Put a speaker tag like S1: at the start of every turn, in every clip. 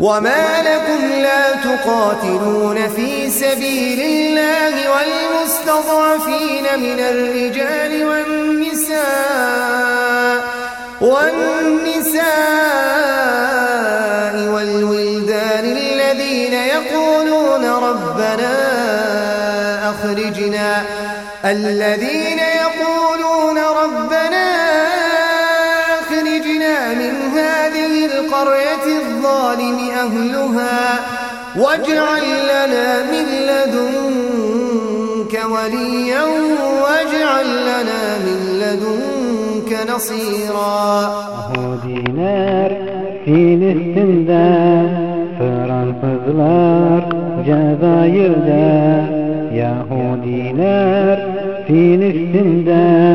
S1: وما لكم لا تقاتلون في سبيل الله والمستضعفين من الرجال والنساء والنساء والولدان الذين يقولون ربنا أخرجنا الذين يقولون ربنا أخرجنا من هذه القرية الظالم أهلها واجعل لنا من لدنك وليا واجعل لنا من لدنك نصيرا.
S2: Yahudiler Filistin'de Fransızlar Cezayir'de Yahudiler Filistin'de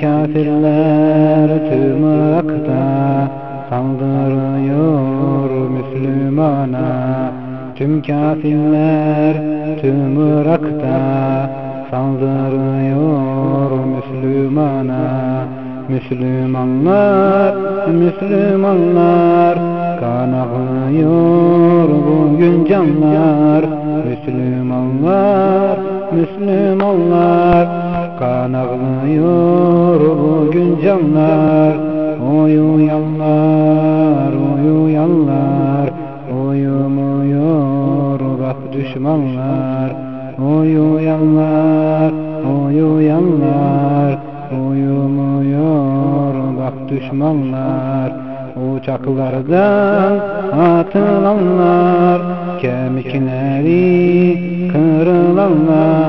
S2: kafirler tüm Irak'ta Saldırıyor Müslümana. Tüm kafirler tüm Irak'ta Saldırıyor Müslümana. Müslümanlar, Müslümanlar Kan ağlıyor bugün canlar. Müslümanlar, Müslümanlar Kan ağlıyor bugün canlar. Uyuyanlar, uyuyanlar Uyumuyor bak düşmanlar. Uyuyanlar, uyuyanlar Uyumuyor bak düşmanlar. Uçaklardan atılanlar Kemikleri kırılanlar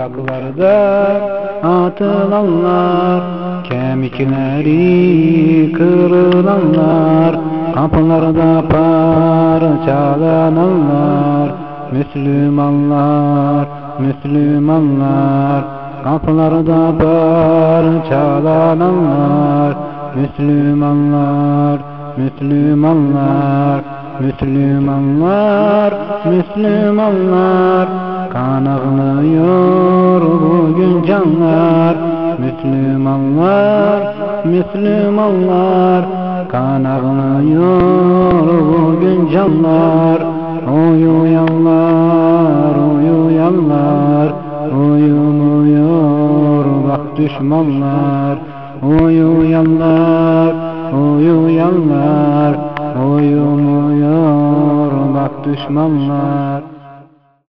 S2: Uçaklardan atılanlar Kemikleri kırılanlar Kapılarda parçalananlar. Müslümanlar, Müslümanlar Kapılarda parçalananlar. Müslümanlar, Müslümanlar Müslümanlar, Müslümanlar Kan ağlıyor bugün canlar. Müslümanlar, Müslümanlar Kan ağlıyor bugün canlar. Uyuyanlar, uyuyanlar Uyumuyor bak düşmanlar. Uyuyanlar, uyuyanlar düşmanlar.